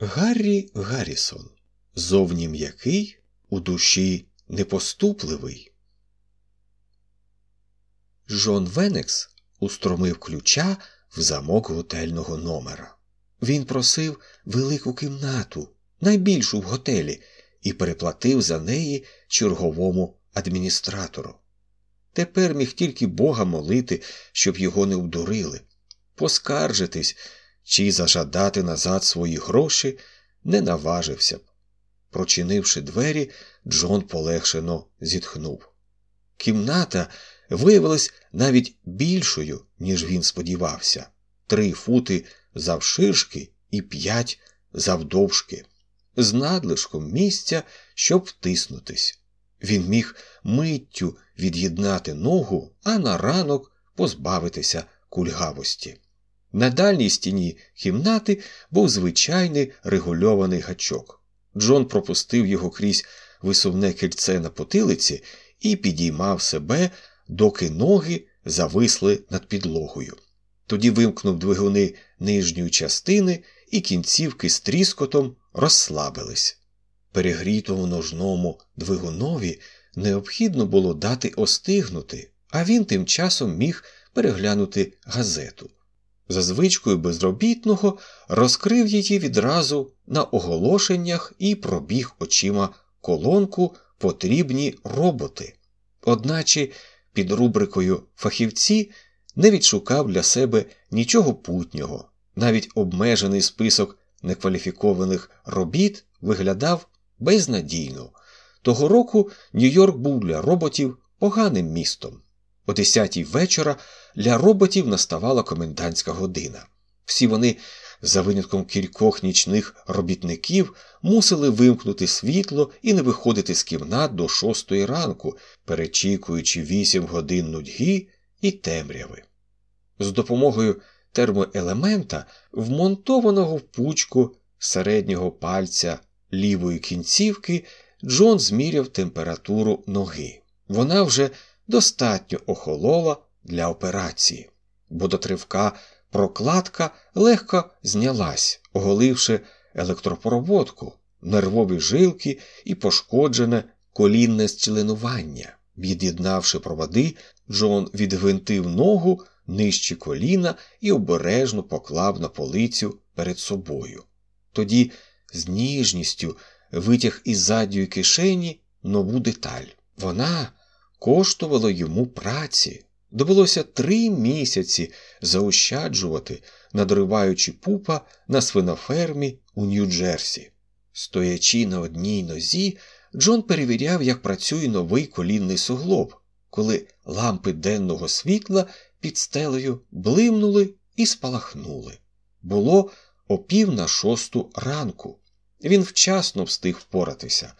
Гаррі Гаррісон. Зовні м'який, у душі непоступливий. Жон Венекс устромив ключа в замок готельного номера. Він просив велику кімнату, найбільшу в готелі, і переплатив за неї черговому адміністратору. Тепер міг тільки Бога молити, щоб його не обдурили, поскаржитись чи зажадати назад свої гроші не наважився б. Прочинивши двері, Джон полегшено зітхнув. Кімната виявилась навіть більшою, ніж він сподівався три фути завширшки і п'ять завдовжки, з надлишком місця, щоб втиснутись. Він міг миттю від'єднати ногу, а на ранок позбавитися кульгавості. На дальній стіні кімнати був звичайний регульований гачок. Джон пропустив його крізь висувне кільце на потилиці і підіймав себе, доки ноги зависли над підлогою. Тоді вимкнув двигуни нижньої частини, і кінцівки з тріскотом розслабились. Перегрітому ножному двигунові необхідно було дати остигнути, а він тим часом міг переглянути газету. За звичкою безробітного розкрив її відразу на оголошеннях і пробіг очима колонку потрібні роботи. Одначе під рубрикою фахівці не відшукав для себе нічого путнього, навіть обмежений список некваліфікованих робіт виглядав безнадійно. Того року Нью-Йорк був для роботів поганим містом. О десятій вечора для роботів наставала комендантська година. Всі вони, за винятком кількох нічних робітників, мусили вимкнути світло і не виходити з кімнат до шостої ранку, перечікуючи вісім годин нудьги і темряви. З допомогою термоелемента, вмонтованого в пучку середнього пальця лівої кінцівки, Джон зміряв температуру ноги. Вона вже достатньо охолола для операції, бо до тривка прокладка легко знялась, оголивши електропроводку, нервові жилки і пошкоджене колінне зчленування. Від'єднавши проводи, Джон відгвинтив ногу нижче коліна і обережно поклав на полицю перед собою. Тоді з ніжністю витяг із задньої кишені нову деталь. Вона коштувала йому праці. Довелося три місяці заощаджувати, надриваючи пупа на свинофермі у Нью-Джерсі. Стоячи на одній нозі, Джон перевіряв, як працює новий колінний суглоб, коли лампи денного світла під стелею блимнули і спалахнули. Було о пів на шосту ранку. Він вчасно встиг впоратися.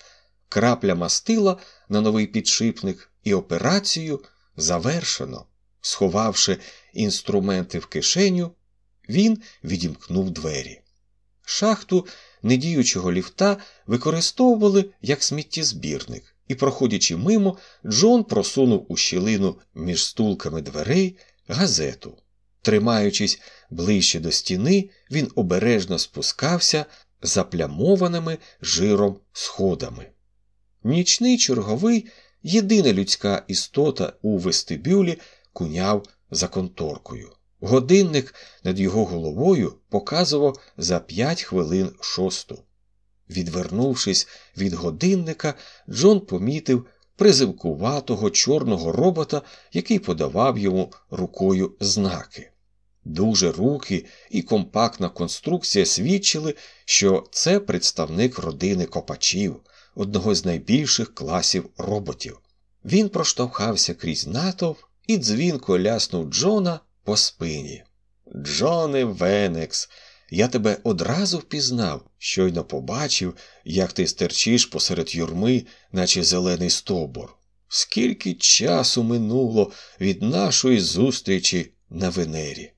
Крапля мастила на новий підшипник і операцію завершено. Сховавши інструменти в кишеню, він відімкнув двері. Шахту недіючого ліфта використовували як сміттєзбірник, і, проходячи мимо, Джон просунув у щілину між стулками дверей газету. Тримаючись ближче до стіни, він обережно спускався заплямованими жиром сходами. Нічний черговий, єдина людська істота у вестибюлі, куняв за конторкою. Годинник над його головою показував за п'ять хвилин шосту. Відвернувшись від годинника, Джон помітив призивкуватого чорного робота, який подавав йому рукою знаки. Дуже руки і компактна конструкція свідчили, що це представник родини копачів, одного з найбільших класів роботів. Він проштовхався крізь натовп і дзвінко ляснув Джона по спині. Джоне Венекс, я тебе одразу впізнав, щойно побачив, як ти стерчиш посеред юрми, наче зелений стобор. Скільки часу минуло від нашої зустрічі на Венері.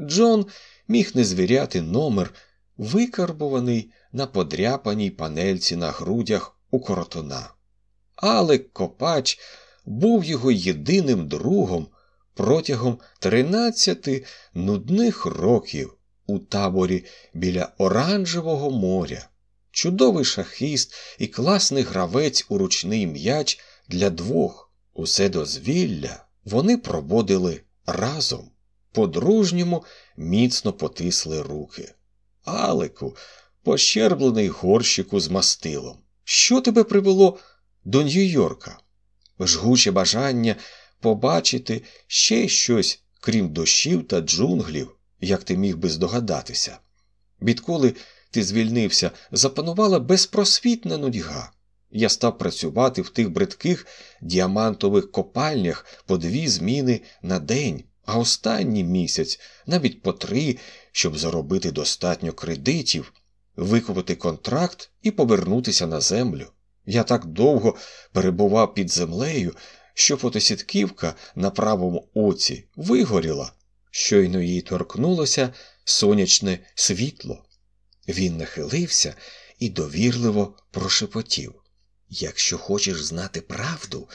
Джон міг не звіряти номер, викарбуваний на подряпаній панельці на грудях у коротуна. Але Копач був його єдиним другом протягом тринадцяти нудних років, у таборі біля оранжевого моря, чудовий шахіст і класний гравець у ручний м'яч для двох. Усе дозвілля вони проводили разом, по-дружньому міцно потисли руки. Алику, пощерблений горщику з мастилом. Що тебе привело до Нью-Йорка? Жгуче бажання побачити ще щось, крім дощів та джунглів, як ти міг би здогадатися. Відколи ти звільнився, запанувала безпросвітна нудьга. Я став працювати в тих бридких діамантових копальнях по дві зміни на день, а останній місяць навіть по три, щоб заробити достатньо кредитів, викупити контракт і повернутися на землю. Я так довго перебував під землею, що фотосітківка на правому оці вигоріла, щойно їй торкнулося сонячне світло. Він нахилився і довірливо прошепотів. Якщо хочеш знати правду,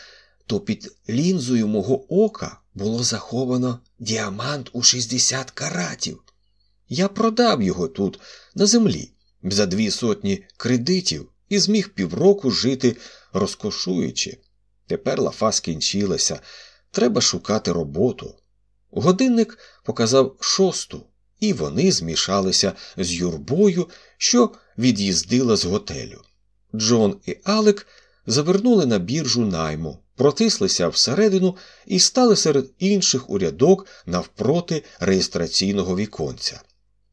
то під лінзою мого ока було заховано діамант у 60 каратів. Я продав його тут, на землі, за дві сотні кредитів і зміг півроку жити, розкошуючи. Тепер лафа скінчилася, треба шукати роботу. Годинник показав шосту, і вони змішалися з юрбою, що від'їздила з готелю. Джон і Алек завернули на біржу найму, протислися всередину і стали серед інших урядок навпроти реєстраційного віконця.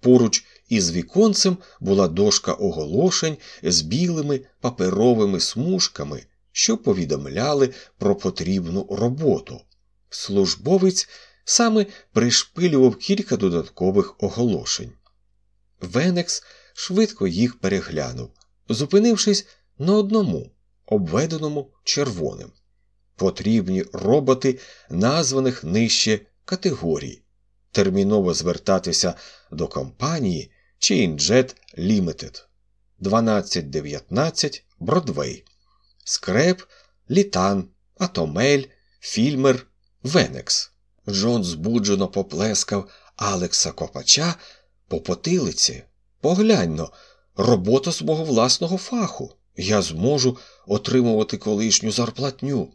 Поруч із віконцем була дошка оголошень з білими паперовими смужками, що повідомляли про потрібну роботу. Службовець саме пришпилював кілька додаткових оголошень. Венекс швидко їх переглянув, зупинившись на одному, обведеному червоним. Потрібні роботи, названих нижче категорій, терміново звертатися до компанії Chainjet Limited 1219 Бродвей, Скреп, Літан, Атомель, Фільмер, Венекс. Джон збуджено поплескав Алекса Копача по потилиці. Погляньно, робота з мого власного фаху. Я зможу отримувати колишню зарплатню.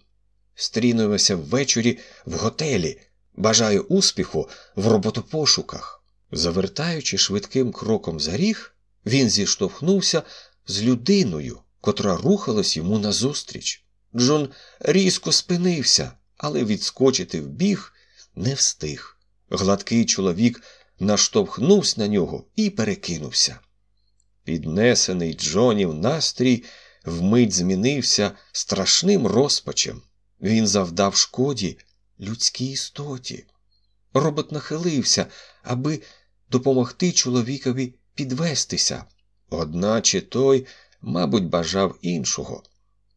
Стрінуємося ввечері в готелі. Бажаю успіху в роботопошуках. Завертаючи швидким кроком за ріг, він зіштовхнувся з людиною, котра рухалась йому назустріч. Джон різко спинився, але відскочити в біг не встиг. Гладкий чоловік наштовхнувся на нього і перекинувся. Піднесений Джонів настрій вмить змінився страшним розпачем. Він завдав шкоді людській істоті. Робот нахилився, аби допомогти чоловікові підвестися, одначе той, мабуть, бажав іншого.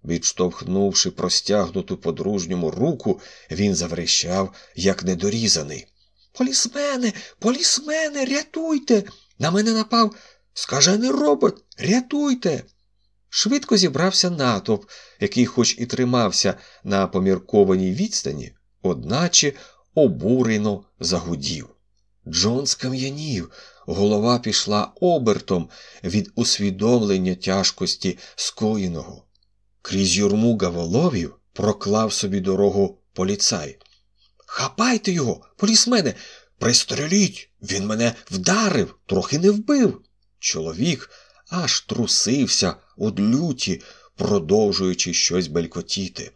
Відштовхнувши простягнуту по-дружньому руку, він заврещав, як недорізаний. Полісмене, полісмене, рятуйте! На мене напав скажений робот, рятуйте! Швидко зібрався натовп, який, хоч і тримався на поміркованій відстані, одначе обурено загудів. Джон скам'янів, голова пішла обертом від усвідомлення тяжкості скоєного. Крізь юрму гаволовів проклав собі дорогу поліцай. Хапайте його, полісмене, пристреліть, він мене вдарив, трохи не вбив. Чоловік аж трусився од люті, продовжуючи щось белькотіти.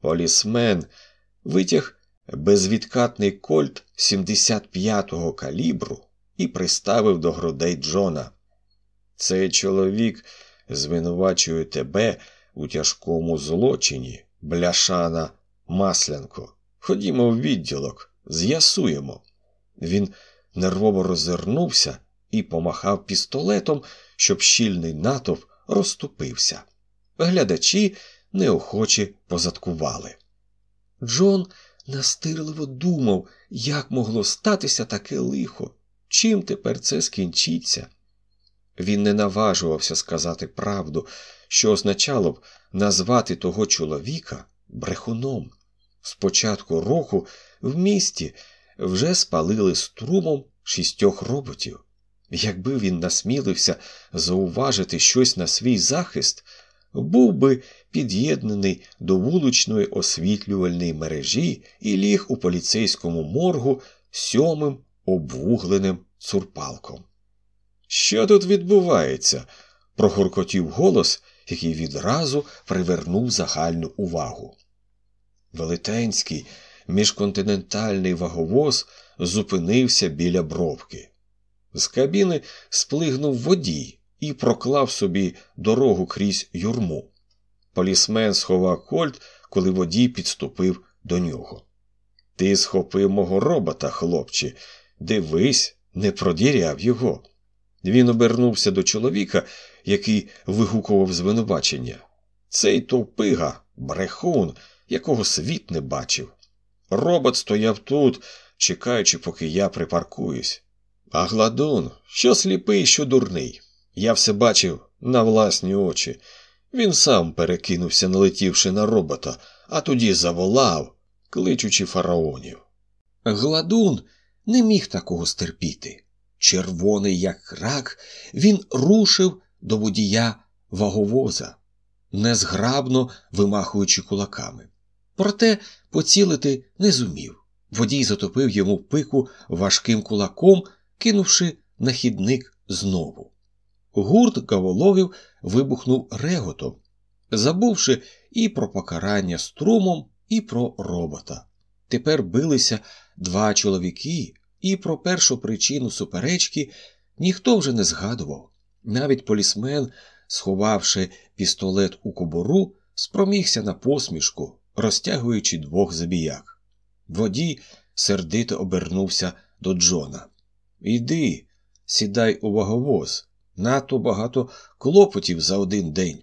Полісмен витяг безвідкатний кольт 75-го калібру і приставив до грудей Джона. Цей чоловік звинувачує тебе у тяжкому злочині, бляшана Маслянко. Ходімо в відділок, з'ясуємо. Він нервово розвернувся і помахав пістолетом, щоб щільний натовп розступився. Глядачі неохоче позадкували. Джон настирливо думав, як могло статися таке лихо, чим тепер це скінчиться. Він не наважувався сказати правду, що означало б назвати того чоловіка брехуном. З початку року в місті вже спалили струмом шістьох роботів. Якби він насмілився зауважити щось на свій захист, був би під'єднаний до вуличної освітлювальної мережі і ліг у поліцейському моргу сьомим обвугленим цурпалком. Що тут відбувається? прогуркотів голос, який відразу привернув загальну увагу. Велетенський міжконтинентальний ваговоз зупинився біля бровки. З кабіни сплигнув водій і проклав собі дорогу крізь юрму. Полісмен сховав кольт, коли водій підступив до нього. Ти схопив мого робота, хлопче, дивись, не продіряв його. Він обернувся до чоловіка, який вигукував звинувачення. Цей товпига, брехун, якого світ не бачив. Робот стояв тут, чекаючи, поки я припаркуюсь. А гладун, що сліпий, що дурний. Я все бачив на власні очі. Він сам перекинувся, налетівши на робота, а тоді заволав, кличучи фараонів. Гладун не міг такого стерпіти. Червоний, як рак, він рушив до водія ваговоза, незграбно вимахуючи кулаками. Проте поцілити не зумів. Водій затопив йому пику важким кулаком, кинувши на хідник знову. Гурт кавологів вибухнув реготом, забувши і про покарання струмом, і про робота. Тепер билися два чоловіки, і про першу причину суперечки ніхто вже не згадував. Навіть полісмен, сховавши пістолет у кобуру, спромігся на посмішку, розтягуючи двох забіяк. Водій сердито обернувся до Джона. Іди, сідай у ваговоз, надто багато клопотів за один день.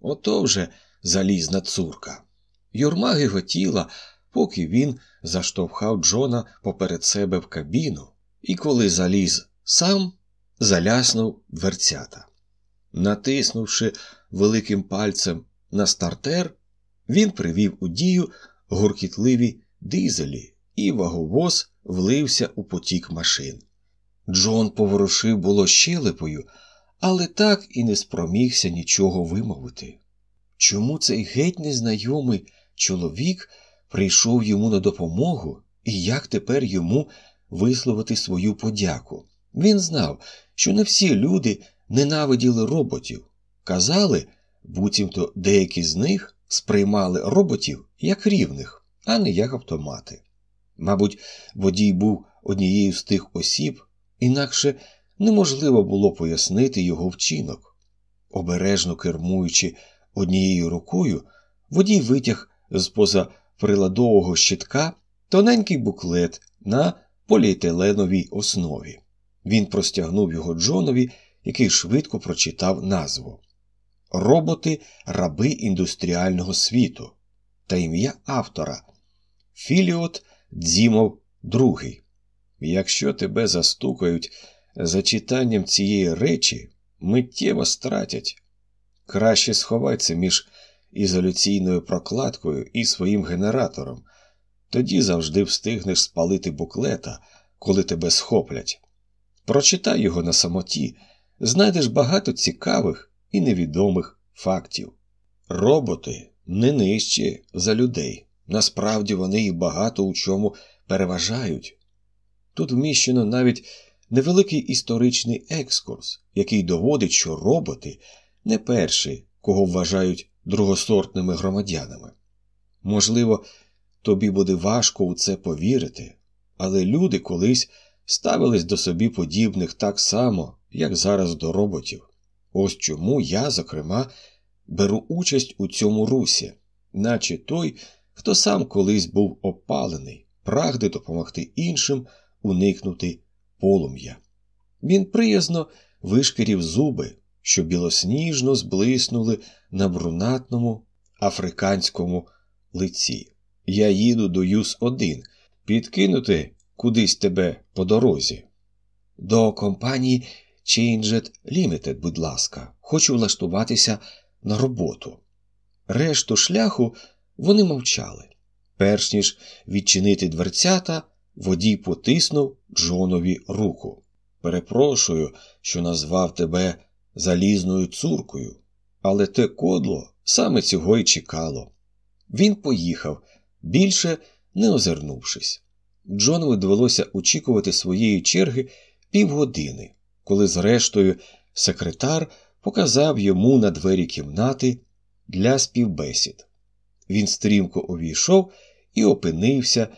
Ото вже залізна цурка. Юрма гиготіла, поки він заштовхав Джона поперед себе в кабіну, і коли заліз сам, заляснув дверцята. Натиснувши великим пальцем на стартер, він привів у дію гуркітливі дизелі, і ваговоз влився у потік машин. Джон поворушив було щелепою, але так і не спромігся нічого вимовити. Чому цей геть незнайомий чоловік прийшов йому на допомогу, і як тепер йому висловити свою подяку? Він знав, що не всі люди ненавиділи роботів. Казали, буцімто деякі з них сприймали роботів як рівних, а не як автомати. Мабуть, водій був однією з тих осіб, інакше неможливо було пояснити його вчинок. Обережно кермуючи однією рукою, водій витяг з поза приладового щитка тоненький буклет на поліетиленовій основі. Він простягнув його Джонові, який швидко прочитав назву Роботи раби індустріального світу та ім'я автора Філіот Дзімов II. Якщо тебе застукають за читанням цієї речі, миттєво стратять. Краще сховайся між ізоляційною прокладкою і своїм генератором, тоді завжди встигнеш спалити буклета, коли тебе схоплять. Прочитай його на самоті, знайдеш багато цікавих і невідомих фактів. Роботи не нижчі за людей. Насправді вони і багато у чому переважають. Тут вміщено навіть невеликий історичний екскурс, який доводить, що роботи не перші, кого вважають другосортними громадянами. Можливо, тобі буде важко у це повірити, але люди колись ставились до собі подібних так само, як зараз до роботів. Ось чому я, зокрема, беру участь у цьому русі, наче той, хто сам колись був опалений, прагне допомогти іншим уникнути полум'я. Він приязно вишкірів зуби, що білосніжно зблиснули на брунатному африканському лиці. Я їду до Юс 1 підкинути кудись тебе по дорозі. До компанії Changed Limited, будь ласка, хочу влаштуватися на роботу. Решту шляху вони мовчали. Перш ніж відчинити дверцята, водій потиснув Джонові руку. Перепрошую, що назвав тебе залізною цуркою, але те кодло саме цього й чекало. Він поїхав, більше не озирнувшись. Джонові довелося очікувати своєї черги півгодини, коли, зрештою, секретар показав йому на двері кімнати для співбесід. Він стрімко увійшов і опинився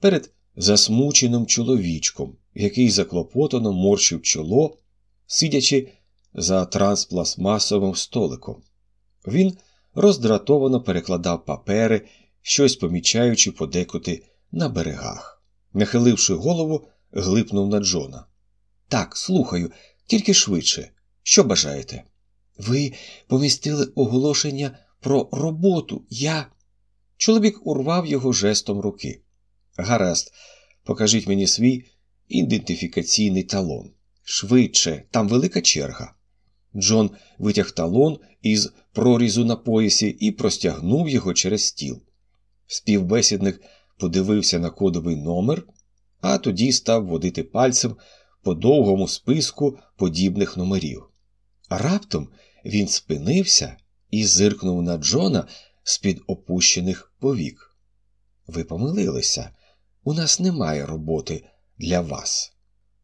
перед засмученим чоловічком, який заклопотано морщив чоло, сидячи за транспластмасовим столиком. Він роздратовано перекладав папери, щось помічаючи подекуди на берегах. Нахиливши голову, глипнув на Джона. Так, слухаю, тільки швидше. Що бажаєте? Ви помістили оголошення про роботу. Я. Чоловік урвав його жестом руки. Гаразд, покажіть мені свій ідентифікаційний талон. Швидше, там велика черга. Джон витяг талон із прорізу на поясі і простягнув його через стіл. Співбесідник подивився на кодовий номер, а тоді став водити пальцем по довгому списку подібних номерів. Раптом він спинився і зиркнув на Джона з під опущених повік. Ви помилилися, у нас немає роботи для вас.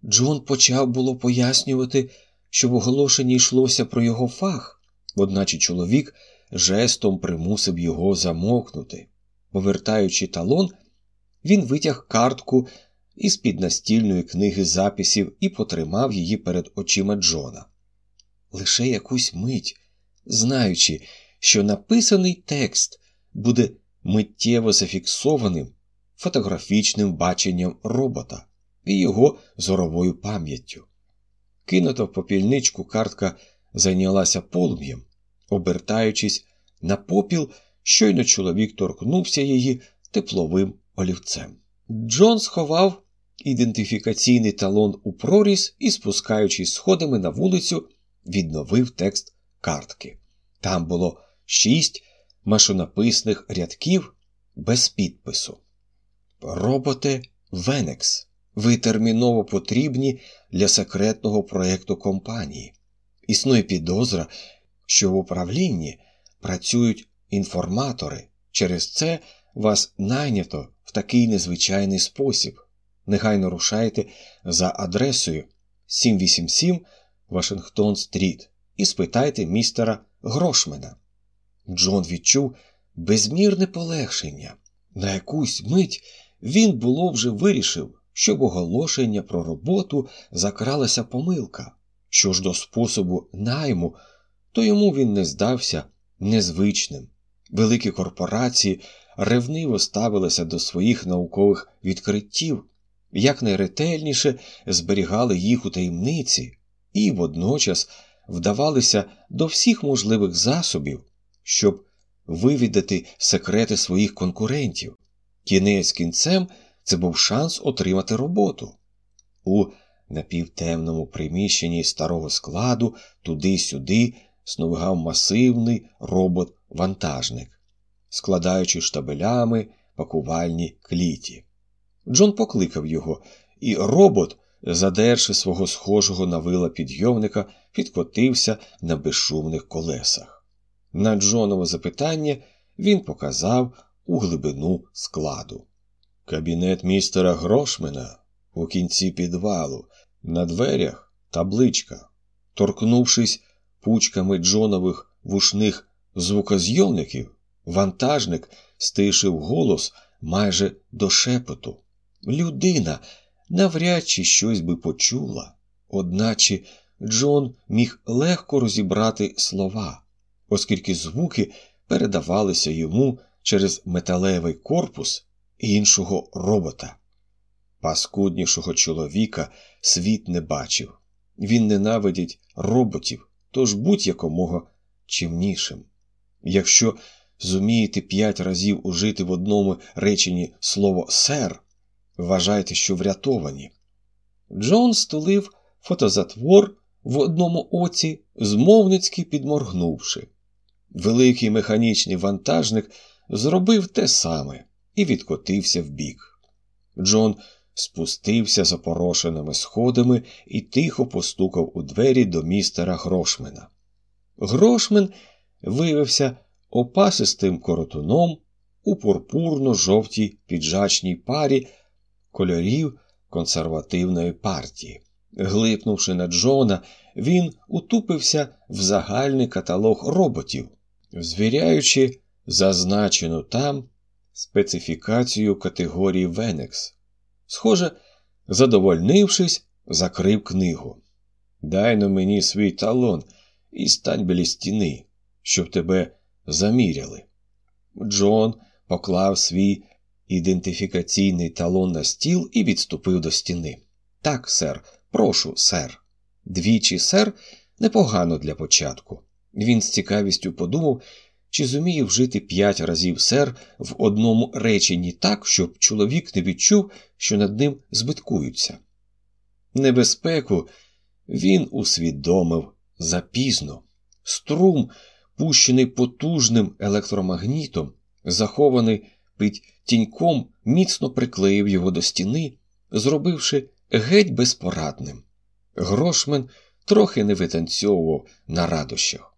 Джон почав було пояснювати, що в оголошенні йшлося про його фах, одначе чоловік жестом примусив його замовкнути. Повертаючи талон, він витяг картку із під настільної книги записів і потримав її перед очима Джона. Лише якусь мить, знаючи, що написаний текст буде миттєво зафіксованим фотографічним баченням робота і його зоровою пам'яттю. Кинута в попільничку картка зайнялася полум'ям, обертаючись на попіл, щойно чоловік торкнувся її тепловим олівцем. Джон сховав ідентифікаційний талон у проріз і, спускаючись сходами на вулицю, відновив текст картки. Там було шість машинописних рядків без підпису. Роботе Венекс. Ви терміново потрібні для секретного проєкту компанії. Існує підозра, що в управлінні працюють інформатори. Через це вас найнято в такий незвичайний спосіб. Негайно рушайте за адресою 787 Вашингтон Стріт і спитайте містера Грошмена. Джон відчув безмірне полегшення. На якусь мить він було вже вирішив, що в оголошення про роботу закралася помилка. Що ж до способу найму, то йому він не здався незвичним. Великі корпорації ревниво ставилися до своїх наукових відкриттів, якнайретельніше зберігали їх у таємниці і водночас вдавалися до всіх можливих засобів, щоб вивідати секрети своїх конкурентів. Кінець кінцем це був шанс отримати роботу. У напівтемному приміщенні старого складу туди-сюди сновигав масивний робот-вантажник, складаючи штабелями пакувальні кліті. Джон покликав його, і робот, задерши свого схожого на вила підйомника, підкотився на безшумних колесах. На Джонове запитання він показав у глибину складу. Кабінет містера Грошмена у кінці підвалу, на дверях табличка. Торкнувшись пучками Джонових вушних звукозйомників, вантажник стишив голос майже до шепоту. Людина навряд чи щось би почула, одначе Джон міг легко розібрати слова, оскільки звуки передавалися йому через металевий корпус іншого робота. Паскуднішого чоловіка світ не бачив. Він ненавидить роботів, тож будь якомога чимнішим. Якщо зумієте п'ять разів ужити в одному реченні слово сер, вважайте, що врятовані. Джон стулив фотозатвор в одному оці, змовницьки підморгнувши. Великий механічний вантажник зробив те саме і відкотився вбік. Джон спустився запорошеними сходами і тихо постукав у двері до містера Грошмена. Грошмен виявився опасистим коротуном у пурпурно-жовтій піджачній парі кольорів консервативної партії. Глипнувши на Джона, він утупився в загальний каталог роботів, звіряючи зазначену там специфікацію категорії Венекс. Схоже, задовольнившись, закрив книгу. Дай на мені свій талон і стань біля стіни, щоб тебе заміряли. Джон поклав свій ідентифікаційний талон на стіл і відступив до стіни. Так, сер, прошу, сер. Двічі, сер, непогано для початку. Він з цікавістю подумав, чи зуміє вжити п'ять разів сер в одному реченні так, щоб чоловік не відчув, що над ним збиткуються. Небезпеку він усвідомив запізно. Струм, пущений потужним електромагнітом, захований під тіньком, міцно приклеїв його до стіни, зробивши геть безпорадним. Грошмен трохи не витанцьовував на радощах.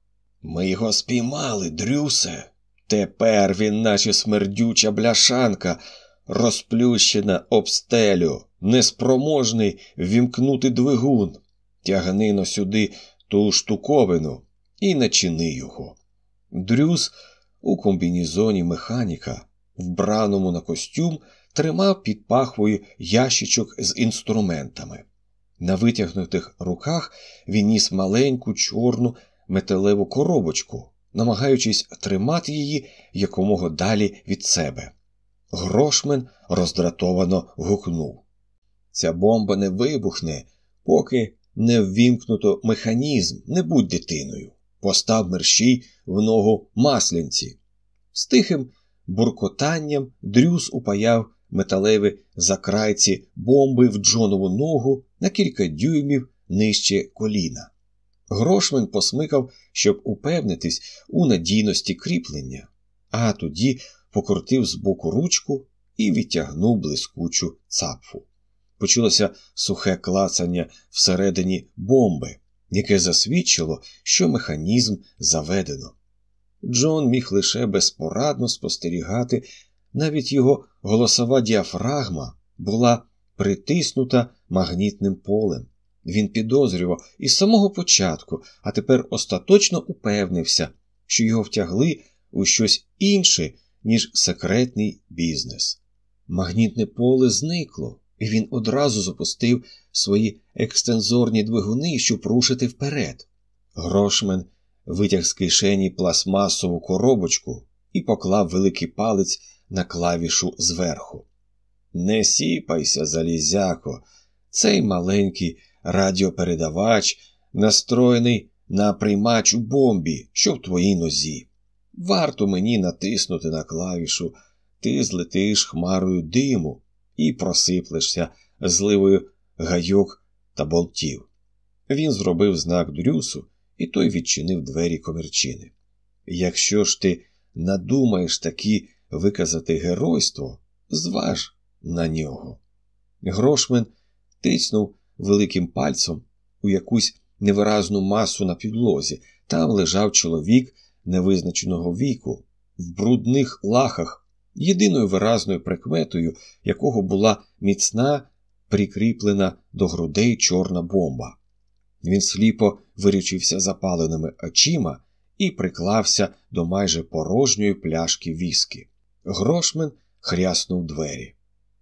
Ми його спіймали, Дрюсе. Тепер він, наче смердюча бляшанка, розплющена об стелю, неспроможний ввімкнути двигун. Тягни но сюди ту штуковину і начини його. Дрюс у комбінізоні механіка, вбраному на костюм, тримав під пахвою ящичок з інструментами. На витягнутих руках він ніс маленьку чорну металеву коробочку, намагаючись тримати її якомога далі від себе. Грошмен роздратовано гукнув. Ця бомба не вибухне, поки не ввімкнуто механізм, не будь дитиною. Постав мерщій в ногу маслянці. З тихим буркотанням Дрюс упаяв металеві закрайці бомби в Джонову ногу на кілька дюймів нижче коліна. Грошмен посмикав, щоб упевнитись у надійності кріплення, а тоді покрутив з боку ручку і відтягнув блискучу цапфу. Почулося сухе клацання всередині бомби, яке засвідчило, що механізм заведено. Джон міг лише безпорадно спостерігати, навіть його голосова діафрагма була притиснута магнітним полем. Він підозрював із самого початку, а тепер остаточно упевнився, що його втягли у щось інше, ніж секретний бізнес. Магнітне поле зникло, і він одразу запустив свої екстензорні двигуни, щоб рушити вперед. Грошмен витяг з кишені пластмасову коробочку і поклав великий палець на клавішу зверху. Не сіпайся, залізяко, цей маленький радіопередавач, настроєний на приймач у бомбі, що в твоїй нозі. Варто мені натиснути на клавішу, ти злетиш хмарою диму і просиплешся зливою гайок та болтів. Він зробив знак Дрюсу, і той відчинив двері комірчини. Якщо ж ти надумаєш таки виказати геройство, зваж на нього. Грошмен тиснув великим пальцем у якусь невиразну масу на підлозі. Там лежав чоловік невизначеного віку, в брудних лахах, єдиною виразною прикметою, якого була міцна, прикріплена до грудей чорна бомба. Він сліпо вирічився запаленими очима і приклався до майже порожньої пляшки віскі. Грошмен хряснув двері.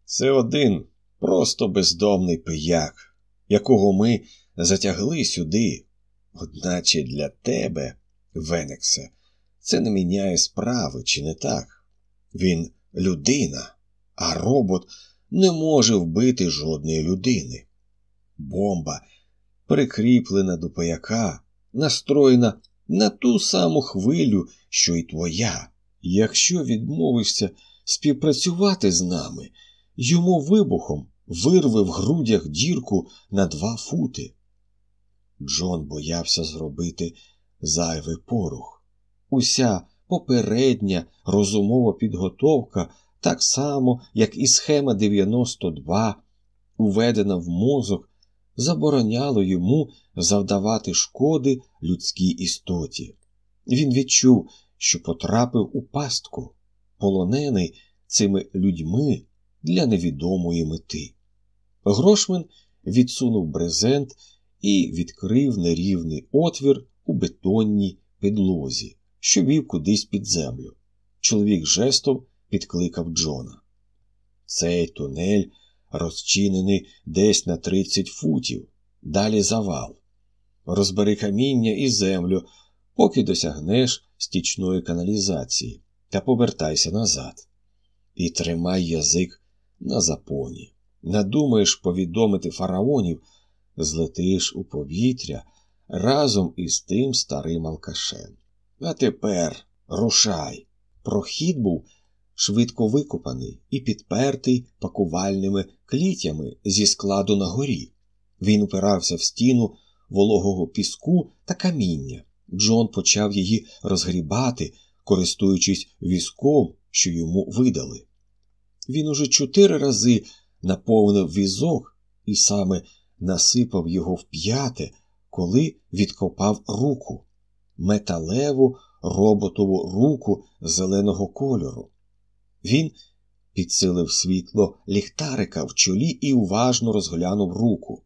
Це один просто бездомний пияк якого ми затягли сюди. Одначе для тебе, Венексе, це не міняє справи, чи не так? Він людина, а робот не може вбити жодної людини. Бомба, прикріплена до паяка, настроєна на ту саму хвилю, що й твоя. Якщо відмовишся співпрацювати з нами, йому вибухом вирве в грудях дірку на два фути. Джон боявся зробити зайвий порух. Уся попередня розумова підготовка, так само, як і схема 92, введена в мозок, забороняло йому завдавати шкоди людській істоті. Він відчув, що потрапив у пастку, полонений цими людьми для невідомої мети. Грошмен відсунув брезент і відкрив нерівний отвір у бетонній підлозі, що вів кудись під землю. Чоловік жестом підкликав Джона. Цей тунель розчинений десь на 30 футів, далі завал. Розбери каміння і землю, поки досягнеш стічної каналізації, та повертайся назад. І тримай язик на запоні. Надумаєш повідомити фараонів, злетиш у повітря разом із тим старим алкашем. А тепер рушай. Прохід був швидко викопаний і підпертий пакувальними клітями зі складу на горі. Він упирався в стіну вологого піску та каміння. Джон почав її розгрібати, користуючись візком, що йому видали. Він уже чотири рази наповнив візок і саме насипав його в п'яте, коли відкопав руку, металеву роботову руку зеленого кольору. Він підсилив світло ліхтарика в чолі і уважно розглянув руку.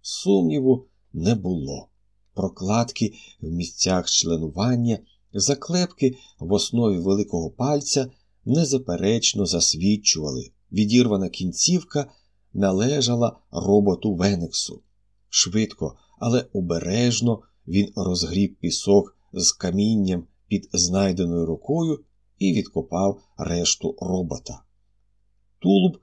Сумніву не було. Прокладки в місцях членування, заклепки в основі великого пальця незаперечно засвідчували. Відірвана кінцівка належала роботу Венексу. Швидко, але обережно він розгріб пісок з камінням під знайденою рукою і відкопав решту робота. Тулуб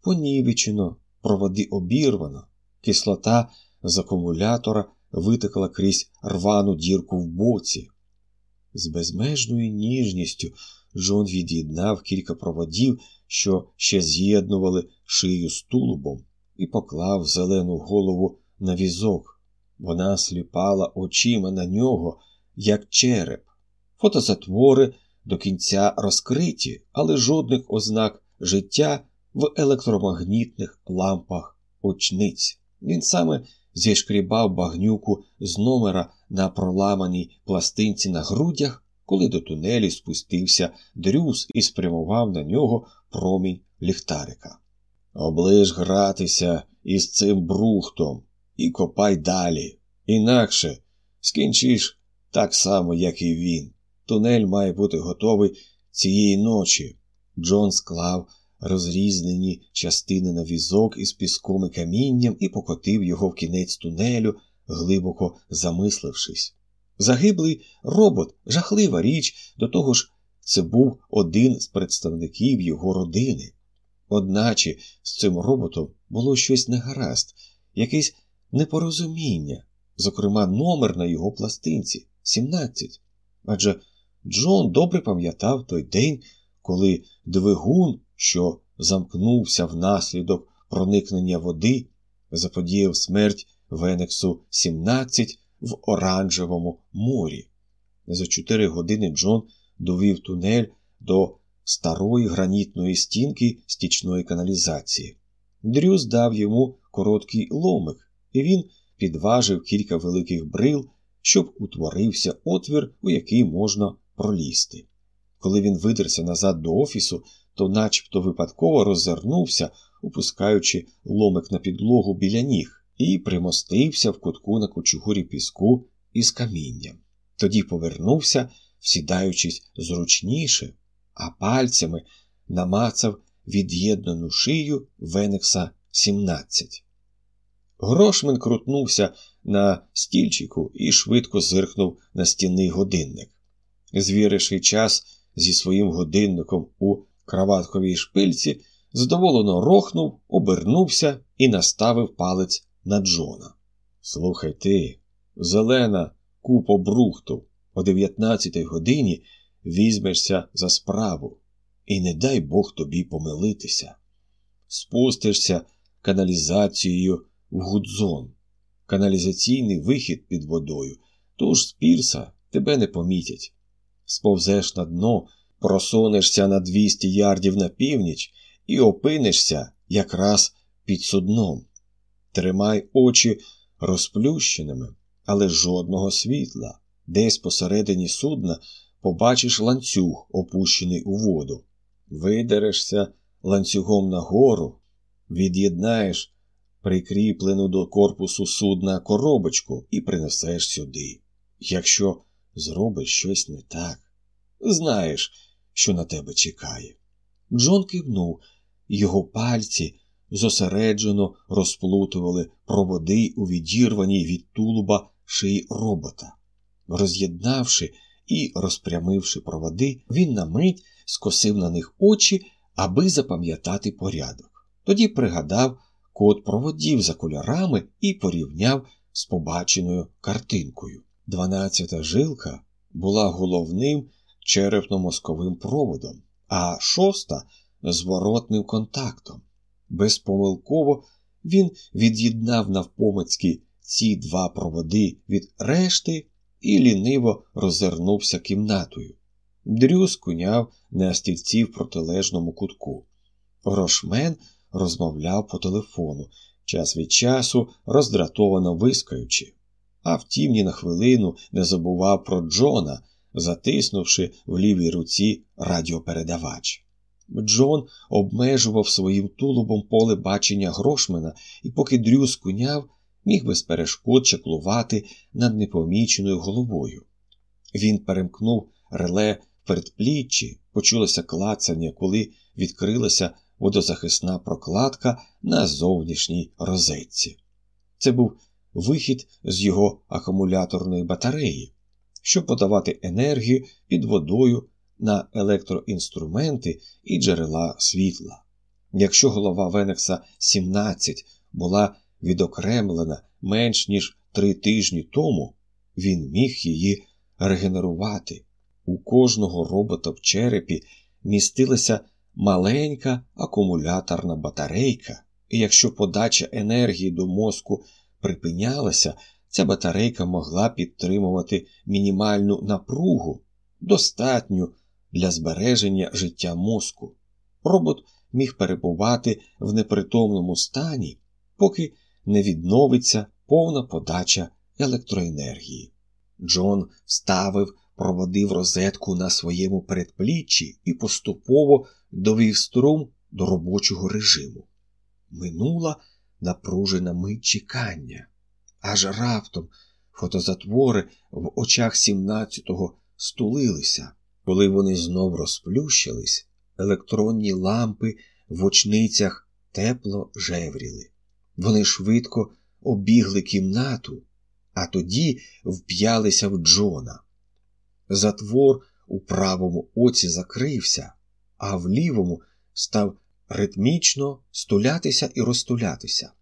понівечено, проводи обірвано, кислота з акумулятора витекла крізь рвану дірку в боці. З безмежною ніжністю Джон від'єднав кілька проводів, що ще з'єднували шию з тулубом, і поклав зелену голову на візок. Вона сліпала очима на нього, як череп. Фотозатвори до кінця розкриті, але жодних ознак життя в електромагнітних лампах очниць. Він саме зішкрібав багнюку з номера на проламаній пластинці на грудях, коли до тунелі спустився дрюз і спрямував на нього промінь ліхтарика. Оближ гратися із цим брухтом і копай далі. Інакше скінчиш так само, як і він. Тунель має бути готовий цієї ночі. Джон склав розрізнені частини на візок із піском і камінням і покотив його в кінець тунелю, глибоко замислившись. Загиблий робот жахлива річ, до того ж, це був один з представників його родини. Одначе з цим роботом було щось негаразд, якесь непорозуміння, зокрема, номер на його пластинці 17. Адже Джон добре пам'ятав той день, коли двигун, що замкнувся внаслідок проникнення води, заподіяв смерть Венексу 17 в Оранжевому морі. За чотири години Джон довів тунель до старої гранітної стінки стічної каналізації. Дрюс дав йому короткий ломик, і він підважив кілька великих брил, щоб утворився отвір, у який можна пролізти. Коли він видерся назад до офісу, то начебто випадково роззирнувся, опускаючи ломик на підлогу біля ніг, і примостився в кутку на кочугурі піску із камінням. Тоді повернувся, всідаючись зручніше, а пальцями намацав від'єднану шию Венекса 17. Грошмен крутнувся на стільчику і швидко зиркнув на стінний годинник. Звіривши час зі своїм годинником у краватковій шпильці, задоволено рохнув, обернувся і наставив палець на Джона. Слухай ти, зелена купо брухту, о 19 годині візьмешся за справу, і не дай Бог тобі помилитися. Спустишся каналізацією в гудзон, каналізаційний вихід під водою, тож з пірса тебе не помітять. Сповзеш на дно, просунешся на 200 ярдів на північ і опинишся якраз під судном. Тримай очі розплющеними, але жодного світла. Десь посередині судна побачиш ланцюг, опущений у воду. Видерешся ланцюгом нагору, від'єднаєш прикріплену до корпусу судна коробочку і принесеш сюди. Якщо зробиш щось не так, знаєш, що на тебе чекає. Джон кивнув, його пальці зосереджено розплутували проводи у відірваній від тулуба шиї робота. Роз'єднавши і розпрямивши проводи, він на мить скосив на них очі, аби запам'ятати порядок. Тоді пригадав код проводів за кольорами і порівняв з побаченою картинкою. Дванадцята жилка була головним черепно-мозковим проводом, а шоста зворотним контактом. Безпомилково він від'єднав навпомацьки ці два проводи від решти і ліниво роззирнувся кімнатою. Дрю скуняв на стільці в протилежному кутку. Грошмен розмовляв по телефону, час від часу роздратовано вискаючи, а втім ні на хвилину не забував про Джона, затиснувши в лівій руці радіопередавач. Джон обмежував своїм тулубом поле бачення грошмена, і поки Дрю скуняв, міг без перешкод чаклувати над непоміченою головою. Він перемкнув реле в передпліччі, почулося клацання, коли відкрилася водозахисна прокладка на зовнішній розетці. Це був вихід з його акумуляторної батареї, щоб подавати енергію під водою на електроінструменти і джерела світла. Якщо голова Венекса 17 була відокремлена менш ніж три тижні тому, він міг її регенерувати. У кожного робота в черепі містилася маленька акумуляторна батарейка, і якщо подача енергії до мозку припинялася, ця батарейка могла підтримувати мінімальну напругу, достатню для збереження життя мозку. Робот міг перебувати в непритомному стані, поки не відновиться повна подача електроенергії. Джон ставив, проводив розетку на своєму передпліччі і поступово довів струм до робочого режиму. Минула напружена мить чекання, аж раптом фотозатвори в очах сімнадцятого стулилися. Коли вони знов розплющились, електронні лампи в очницях тепло жевріли. Вони швидко обігли кімнату, а тоді вп'ялися в Джона. Затвор у правому оці закрився, а в лівому став ритмічно стулятися і розтулятися.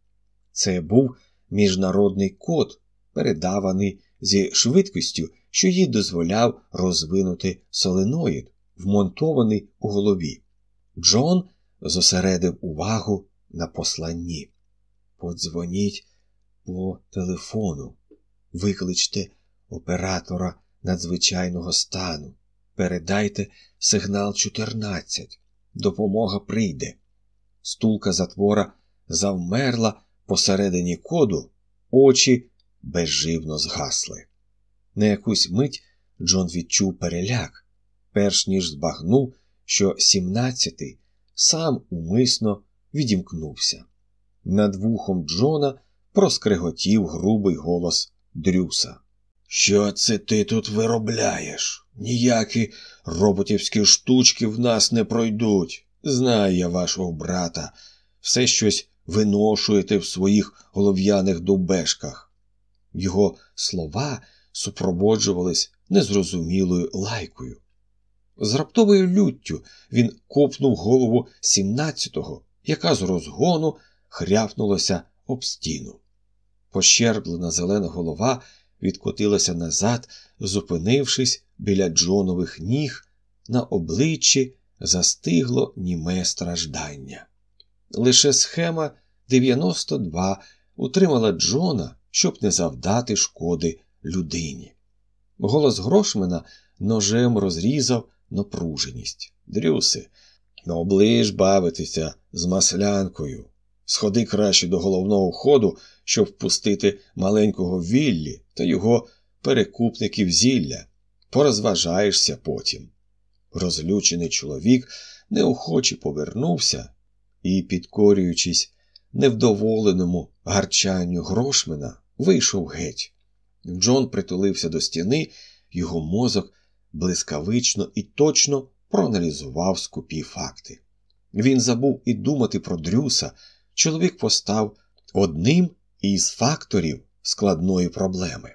Це був міжнародний код, передаваний зі швидкістю, що їй дозволяв розвинути соленоїд, вмонтований у голові. Джон зосередив увагу на посланні. Подзвоніть по телефону, викличте оператора надзвичайного стану, передайте сигнал 14. Допомога прийде. Стулка затвора завмерла посередині коду, очі безживно згасли. На якусь мить Джон відчув переляк, перш ніж збагнув, що сімнадцятий сам умисно відімкнувся. Над вухом Джона проскриготів грубий голос Дрюса. Що це ти тут виробляєш? Ніякі роботівські штучки в нас не пройдуть. Знаю я вашого брата, все щось виношуєте в своїх голов'яних дубешках. Його слова супроводжувались незрозумілою лайкою. З раптовою люттю він копнув голову сімнадцятого, яка з розгону хряпнулася об стіну. Пощерблена зелена голова відкотилася назад, зупинившись біля Джонових ніг, на обличчі застигло німе страждання. Лише схема 92 утримала Джона, щоб не завдати шкоди людині. Голос Грошмена ножем розрізав напруженість. Дрюси, оближ бавитися з маслянкою. Сходи краще до головного входу, щоб впустити маленького Віллі та його перекупників зілля. Порозважаєшся потім. Розлючений чоловік неохоче повернувся і, підкорюючись невдоволеному гарчанню грошмена, вийшов геть. Джон притулився до стіни, його мозок блискавично і точно проаналізував скупі факти. Він забув і думати про Дрюса. Чоловік постав одним із факторів складної проблеми.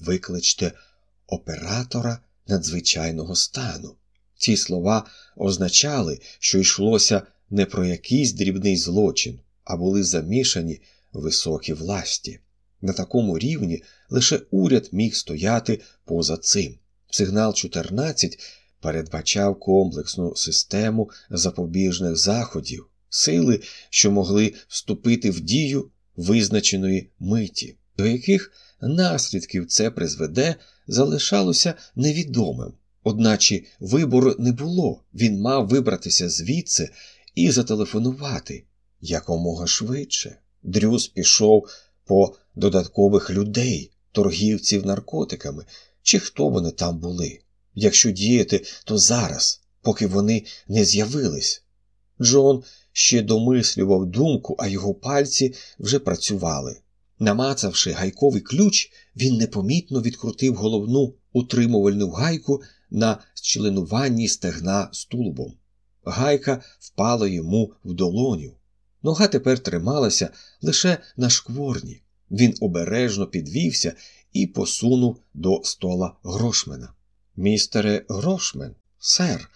Викличте оператора надзвичайного стану. Ці слова означали, що йшлося не про якийсь дрібний злочин, а були замішані високі власті. На такому рівні лише уряд міг стояти поза цим. Сигнал 14 передбачав комплексну систему запобіжних заходів, сили, що могли вступити в дію визначеної миті, до яких наслідків це призведе, залишалося невідомим. Одначе вибору не було, він мав вибратися звідси і зателефонувати якомога швидше. Дрюс пішов по додаткових людей, торгівців наркотиками, чи хто вони там були. Якщо діяти, то зараз, поки вони не з'явились. Джон ще домислював думку, а його пальці вже працювали. Намацавши гайковий ключ, він непомітно відкрутив головну утримувальну гайку на зчленуванні стегна з тулубом. Гайка впала йому в долоню. Нога тепер трималася лише на шкворні. Він обережно підвівся і посунув до стола грошмена. Містере Грошмен, сер,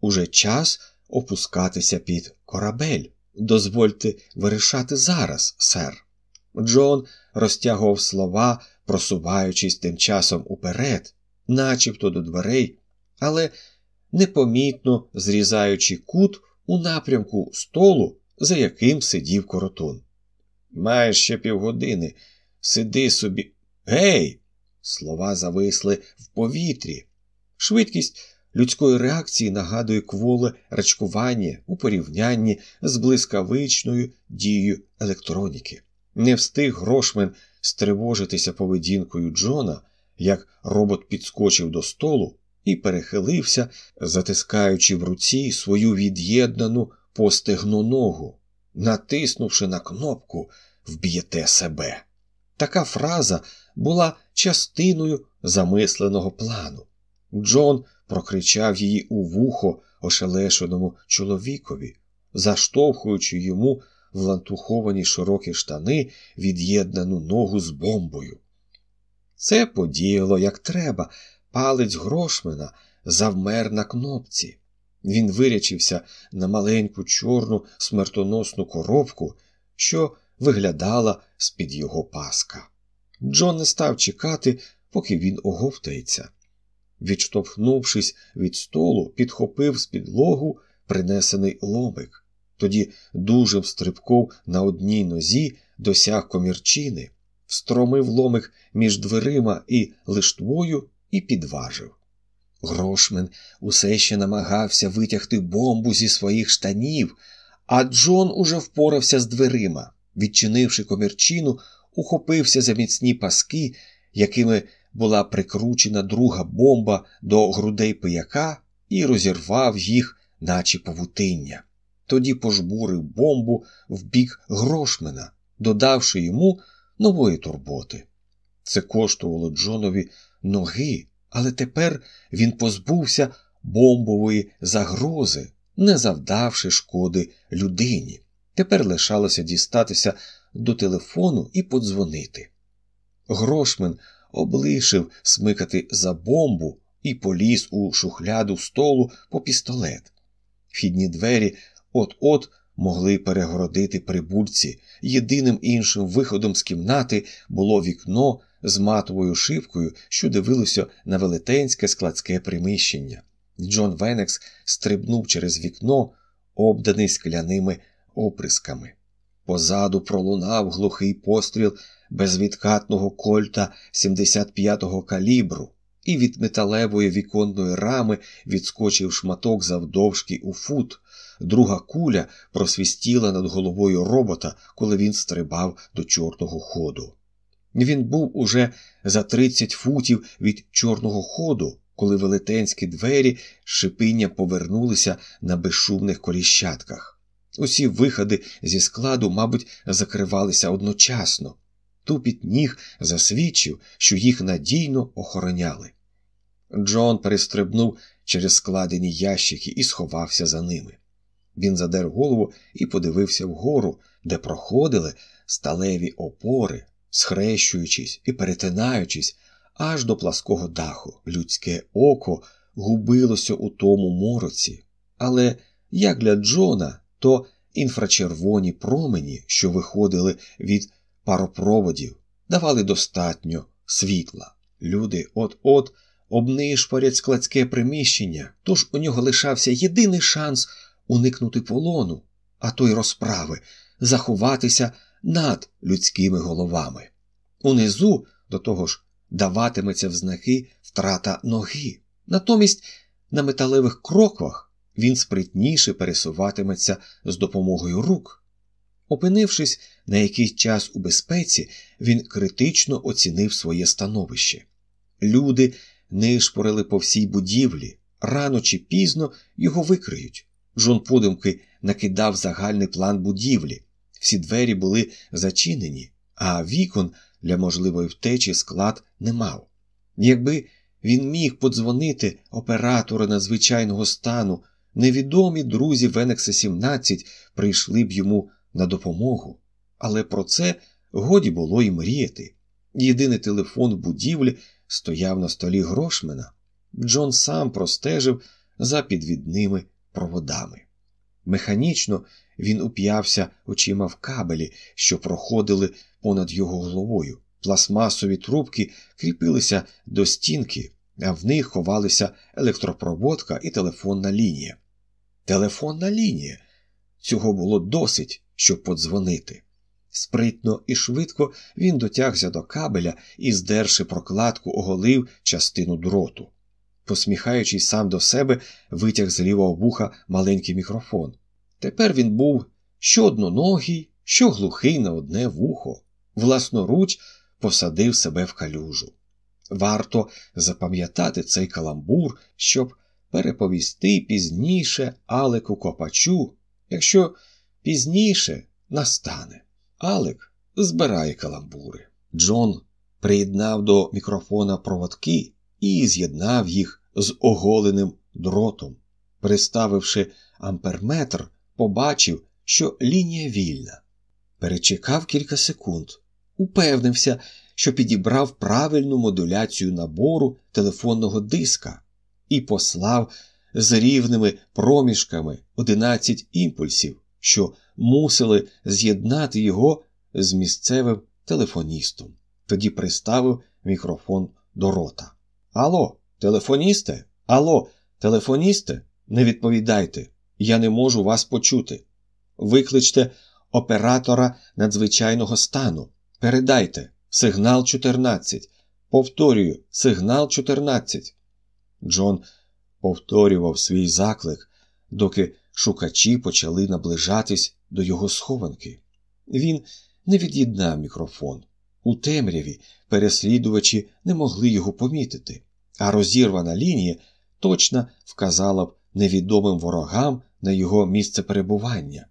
уже час опускатися під корабель. Дозвольте вирішати зараз, сер. Джон розтягував слова, просуваючись тим часом уперед, начебто до дверей, але непомітно зрізаючи кут у напрямку столу, за яким сидів коротун. Маєш ще півгодини. Сиди собі. Гей! Слова зависли в повітрі. Швидкість людської реакції нагадує кволе рачкування у порівнянні з блискавичною дією електроніки. Не встиг грошмен стривожитися поведінкою Джона, як робот підскочив до столу і перехилився, затискаючи в руці свою від'єднану постигну ногу. Натиснувши на кнопку, вб'єте себе. Така фраза була частиною замисленого плану. Джон прокричав її у вухо ошелешеному чоловікові, заштовхуючи йому в лантуховані широкі штани від'єднану ногу з бомбою. Це подіяло як треба, палець грошмена завмер на кнопці. Він вирячився на маленьку чорну смертоносну коробку, що виглядала з-під його паска. Джон не став чекати, поки він оговтається. Відштовхнувшись від столу, підхопив з підлогу принесений ломик. Тоді дужим стрибком на одній нозі досяг комірчини, встромив ломик між дверима і лиштвою і підважив. Грошмен усе ще намагався витягти бомбу зі своїх штанів, а Джон уже впорався з дверима. Відчинивши комірчину, ухопився за міцні паски, якими була прикручена друга бомба до грудей пияка, і розірвав їх, наче павутиння. Тоді пожбурив бомбу в бік грошмена, додавши йому нової турботи. Це коштувало Джонові ноги, але тепер він позбувся бомбової загрози, не завдавши шкоди людині. Тепер лишалося дістатися до телефону і подзвонити. Грошмен облишив смикати за бомбу і поліз у шухляду столу по пістолет. Вхідні двері от-от могли перегородити прибульці. Єдиним іншим виходом з кімнати було вікно з матовою шибкою, що дивилося на велетенське складське приміщення. Джон Венекс стрибнув через вікно, обданий скляними оприсками. Позаду пролунав глухий постріл безвідкатного кольта 75-го калібру, і від металевої віконної рами відскочив шматок завдовжки у фут. друга куля просвістіла над головою робота, коли він стрибав до чорного ходу. Він був уже за 30 футів від чорного ходу, коли велетенські двері шипіння повернулися на безшумних коліщатках. Усі виходи зі складу, мабуть, закривалися одночасно. Тупіт ніг засвідчив, що їх надійно охороняли. Джон перестрибнув через складені ящики і сховався за ними. Він задер голову і подивився вгору, де проходили сталеві опори, схрещуючись і перетинаючись аж до плаского даху. Людське око губилося у тому мороці. Але як для Джона, то інфрачервоні промені, що виходили від паропроводів, давали достатньо світла. Люди от-от обнишпорять складське приміщення, тож у нього лишався єдиний шанс уникнути полону, а то й розправи, заховатися над людськими головами. Унизу, до того ж, даватиметься в знаки втрата ноги. Натомість на металевих кроквах він спритніше пересуватиметься з допомогою рук. Опинившись на якийсь час у безпеці, він критично оцінив своє становище. Люди нишпорили по всій будівлі, рано чи пізно його викриють. Жон подумки накидав загальний план будівлі. Всі двері були зачинені, а вікон для можливої втечі склад не мав. Якби він міг подзвонити оператору надзвичайного стану, невідомі друзі Венекса 17 прийшли б йому на допомогу, але про це годі було й мріяти. Єдиний телефон будівлі стояв на столі грошмена. Джон сам простежив за підвідними проводами. Механічно він уп'явся очима в кабелі, що проходили понад його головою. Пластмасові трубки кріпилися до стінки, а в них ховалися електропроводка і телефонна лінія. Телефонна лінія. Цього було досить, щоб подзвонити. Спритно і швидко він дотягся до кабеля і, здерши прокладку, оголив частину дроту. Посміхаючись сам до себе, витяг з лівого вуха маленький мікрофон. Тепер він був що одноногий, що глухий на одне вухо, власноруч посадив себе в калюжу. Варто запам'ятати цей каламбур, щоб переповісти пізніше Алеку Копачу, якщо пізніше настане. Алек збирає каламбури. Джон приєднав до мікрофона проводки і з'єднав їх з оголеним дротом. Приставивши амперметр, побачив, що лінія вільна. Перечекав кілька секунд, упевнився, що підібрав правильну модуляцію набору телефонного диска і послав з рівними проміжками 11 імпульсів, що мусили з'єднати його з місцевим телефоністом. Тоді приставив мікрофон до рота. Алло, телефоністе? Алло, телефоністе? Не відповідайте, я не можу вас почути. Викличте оператора надзвичайного стану. Передайте сигнал 14. Повторюю, сигнал 14. Джон повторював свій заклик, доки шукачі почали наближатись до його схованки. Він не від'єднав мікрофон. У темряві переслідувачі не могли його помітити, а розірвана лінія точно вказала б невідомим ворогам на його місце перебування.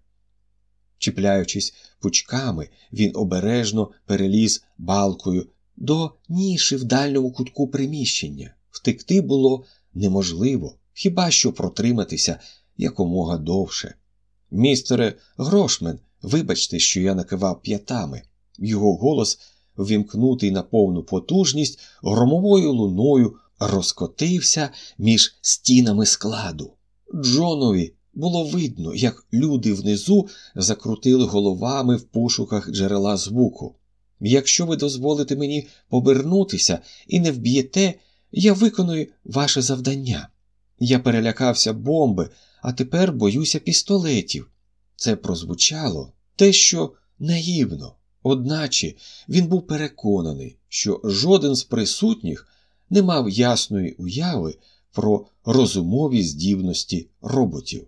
Чіпляючись пучками, він обережно переліз балкою до ніші в дальньому кутку приміщення. Втекти було неможливо, хіба що протриматися якомога довше. Містере Грошмен, вибачте, що я накивав п'ятами. Його голос, ввімкнутий на повну потужність, громовою луною розкотився між стінами складу. Джонові було видно, як люди внизу закрутили головами в пошуках джерела звуку. Якщо ви дозволите мені повернутися і не вб'єте, я виконую ваше завдання. Я перелякався бомби, а тепер боюся пістолетів. Це прозвучало те, що наївно, одначе він був переконаний, що жоден з присутніх не мав ясної уяви про розумові здібності роботів.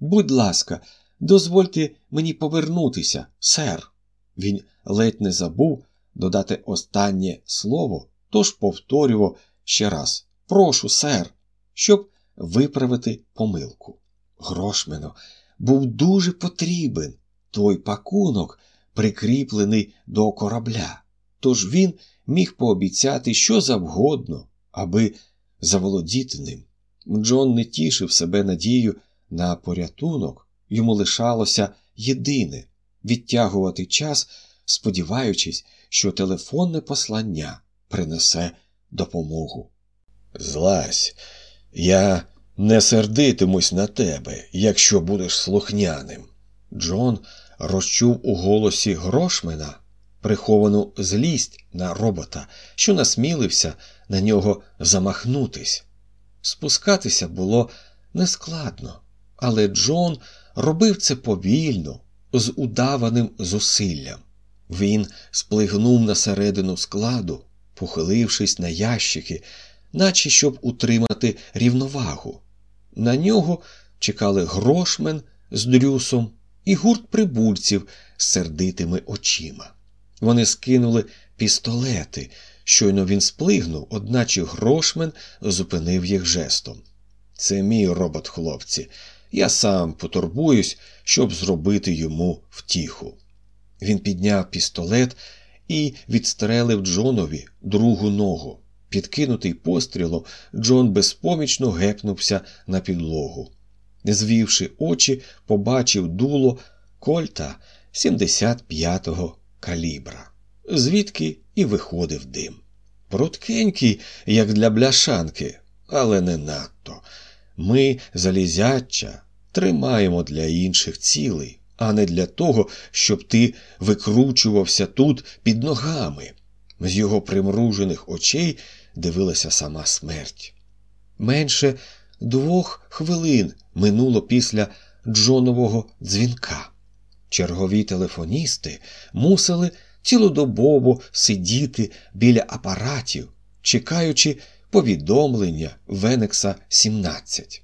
Будь ласка, дозвольте мені повернутися, сер. Він ледь не забув додати останнє слово, тож повторював ще раз Прошу, сер, щоб виправити помилку. Грошмену був дуже потрібен той пакунок, прикріплений до корабля, тож він міг пообіцяти що завгодно, аби заволодіти ним. Джон не тішив себе надію на порятунок, йому лишалося єдине відтягувати час, сподіваючись, що телефонне послання принесе допомогу. Злазь, я не сердитимусь на тебе, якщо будеш слухняним. Джон розчув у голосі грошмена приховану злість на робота, що насмілився на нього замахнутись. Спускатися було нескладно, але Джон робив це повільно, з удаваним зусиллям. Він сплигнув на середину складу, похилившись на ящики, наче щоб утримати рівновагу. На нього чекали грошмен з дрюсом і гурт прибульців з сердитими очима. Вони скинули пістолети. Щойно він сплигнув, одначе грошмен зупинив їх жестом. Це мій робот, хлопці. Я сам потурбуюсь, щоб зробити йому втіху. Він підняв пістолет і відстрелив Джонові другу ногу. Підкинутий пострілом, Джон безпомічно гепнувся на підлогу. Звівши очі, побачив дуло кольта 75-го калібра, звідки і виходив дим. Пруткенький, як для бляшанки, але не надто. Ми, залізяча, тримаємо для інших цілей, а не для того, щоб ти викручувався тут під ногами. З його примружених очей дивилася сама смерть. Менше двох хвилин минуло після Джонового дзвінка. Чергові телефоністи мусили цілодобово сидіти біля апаратів, чекаючи повідомлення Венекса 17.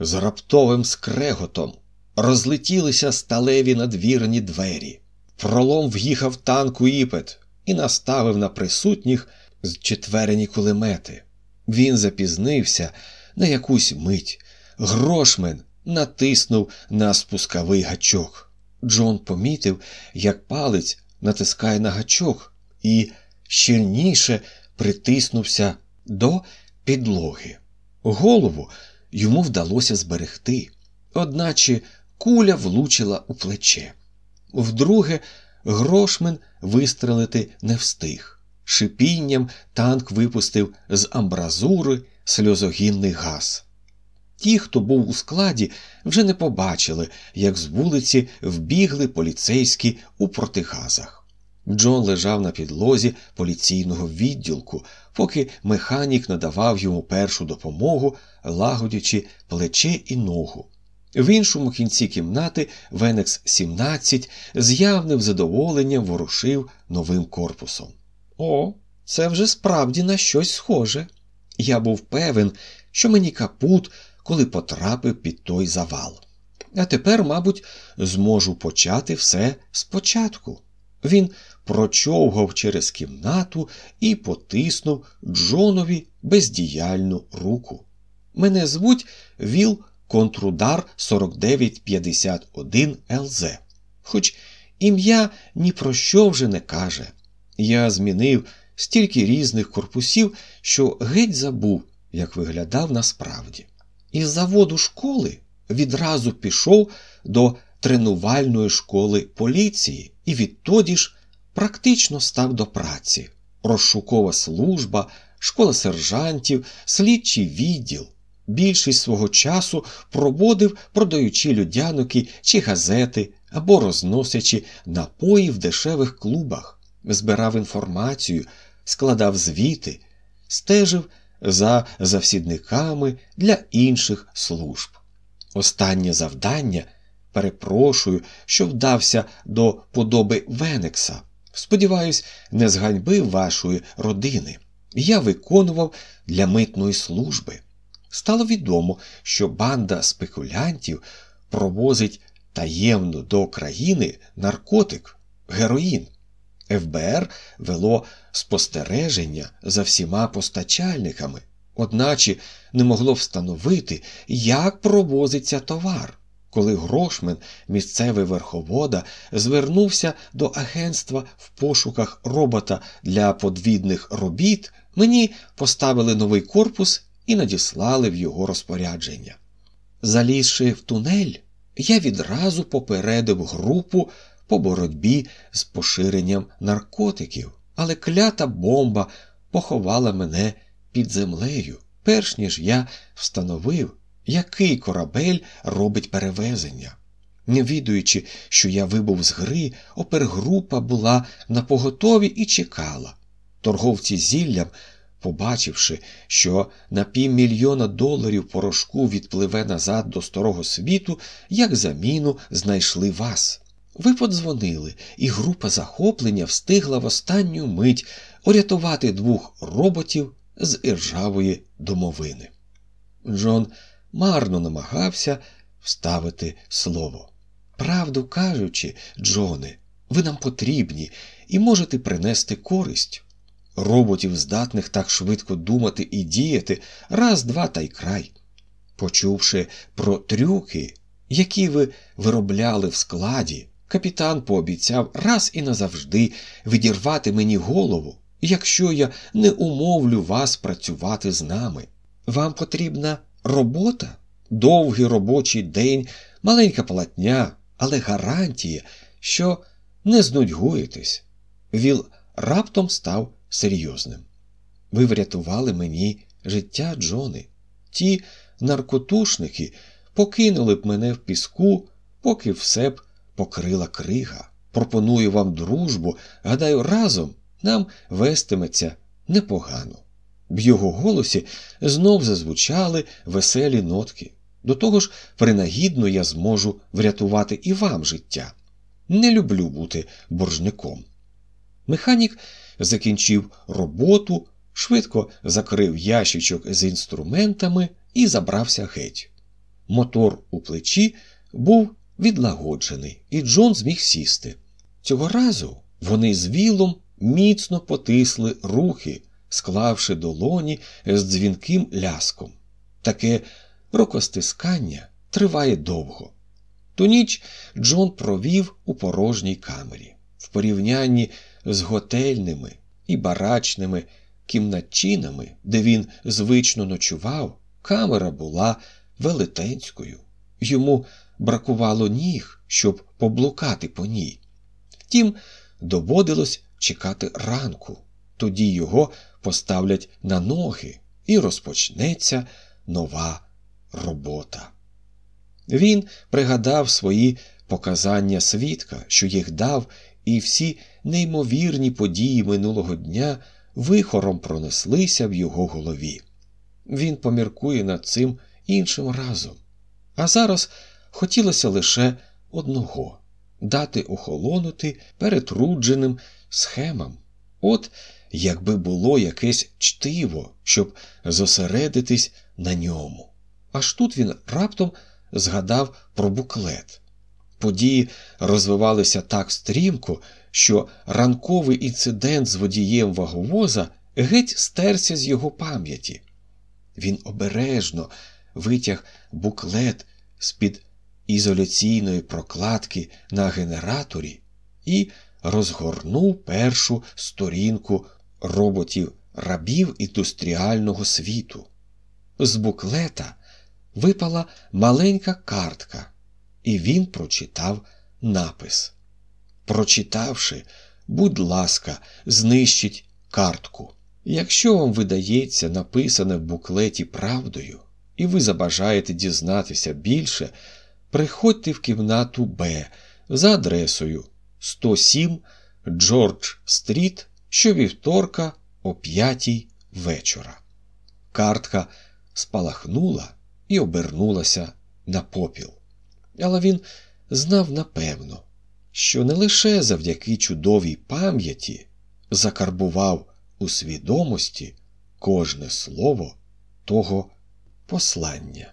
З раптовим скреготом розлетілися сталеві надвірні двері. Пролом в'їхав танк іпет і наставив на присутніх зчетверені кулемети. Він запізнився на якусь мить. Грошмен натиснув на спусковий гачок. Джон помітив, як палець натискає на гачок і щільніше притиснувся до підлоги. Голову йому вдалося зберегти, одначе куля влучила у плече. Вдруге, грошмен вистрелити не встиг. Шипінням танк випустив з амбразури сльозогінний газ. Ті, хто був у складі, вже не побачили, як з вулиці вбігли поліцейські у протигазах. Джон лежав на підлозі поліційного відділку, поки механік надавав йому першу допомогу, лагодячи плече і ногу. В іншому кінці кімнати Венекс 17 з явним задоволенням ворушив новим корпусом. О, це вже справді на щось схоже. Я був певен, що мені капут, коли потрапив під той завал. А тепер, мабуть, зможу почати все спочатку. Він прочовгав через кімнату і потиснув Джонові бездіяльну руку. Мене звуть Віл Контрудар 4951 ЛЗ. Хоч ім'я ні про що вже не каже. Я змінив стільки різних корпусів, що геть забув, як виглядав насправді. Із заводу школи відразу пішов до тренувальної школи поліції і відтоді ж практично став до праці. Розшукова служба, школа сержантів, слідчий відділ. Більшість свого часу проводив, продаючи людяники чи газети або розносячи напої в дешевих клубах, збирав інформацію, складав звіти, стежив за завсідниками для інших служб. Останнє завдання, перепрошую, що вдався до подоби Венекса. Сподіваюсь, не зганьбив вашої родини. Я виконував для митної служби. Стало відомо, що банда спекулянтів провозить таємно до країни наркотик, героїн. ФБР вело спостереження за всіма постачальниками, одначе не могло встановити, як провозиться товар. Коли Грошмен, місцевий верховода, звернувся до агентства в пошуках робота для подвідних робіт, мені поставили новий корпус і надіслали в його розпорядження. Залізши в тунель, я відразу попередив групу по боротьбі з поширенням наркотиків, але клята бомба поховала мене під землею, перш ніж я встановив, який корабель робить перевезення. Не відуючи, що я вибув з гри, опергрупа була на поготові і чекала. Торговці зіллям, побачивши, що на півмільйона доларів порошку відпливе назад до старого світу, як заміну знайшли вас. Ви подзвонили, і група захоплення встигла в останню мить урятувати двох роботів з іржавої домовини. Джон марно намагався вставити слово. Правду кажучи, Джоне, ви нам потрібні і можете принести користь. Роботів, здатних так швидко думати і діяти, раз, два та й край. Почувши про трюки, які ви виробляли в складі, капітан пообіцяв раз і назавжди відірвати мені голову, якщо я не умовлю вас працювати з нами. Вам потрібна робота, довгий робочий день, маленька платня, але гарантія, що не знудьгуєтесь. Віл раптом став серйозним. Ви врятували мені життя, Джони. Ті наркотушники покинули б мене в піску, поки все б покрила крига. Пропоную вам дружбу, гадаю, разом нам вестиметься непогано. В його голосі знов зазвучали веселі нотки. До того ж, принагідно я зможу врятувати і вам життя. Не люблю бути боржником. Механік закінчив роботу, швидко закрив ящичок з інструментами і забрався геть. Мотор у плечі був відлагоджений, і Джон зміг сісти. Цього разу вони з вілом міцно потисли рухи, склавши долоні з дзвінким ляском. Таке рукостискання триває довго. Ту ніч Джон провів у порожній камері. В порівнянні з готельними і барачними кімнатчинами, де він звично ночував, камера була велетенською. Йому бракувало ніг, щоб поблукати по ній. Втім, доводилось чекати ранку, тоді його поставлять на ноги і розпочнеться нова робота. Він пригадав свої показання свідка, що їх дав, і всі неймовірні події минулого дня вихором пронеслися в його голові. Він поміркує над цим іншим разом. А зараз хотілося лише одного дати охолонути перетрудженим схемам. От якби було якесь чтиво, щоб зосередитись на ньому. Аж тут він раптом згадав про буклет. Події розвивалися так стрімко, що ранковий інцидент з водієм ваговоза геть стерся з його пам'яті. Він обережно витяг буклет з-під ізоляційної прокладки на генераторі і розгорнув першу сторінку роботів рабів індустріального світу. З буклета випала маленька картка, і він прочитав напис. Прочитавши, будь ласка, знищіть картку. Якщо вам видається написане в буклеті правдою, і ви забажаєте дізнатися більше, приходьте в кімнату Б за адресою 107 Джордж Стріт щовівторка о п'ятій вечора. Картка спалахнула і обернулася на попіл. Але він знав напевно, що не лише завдяки чудовій пам'яті закарбував у свідомості кожне слово того послання.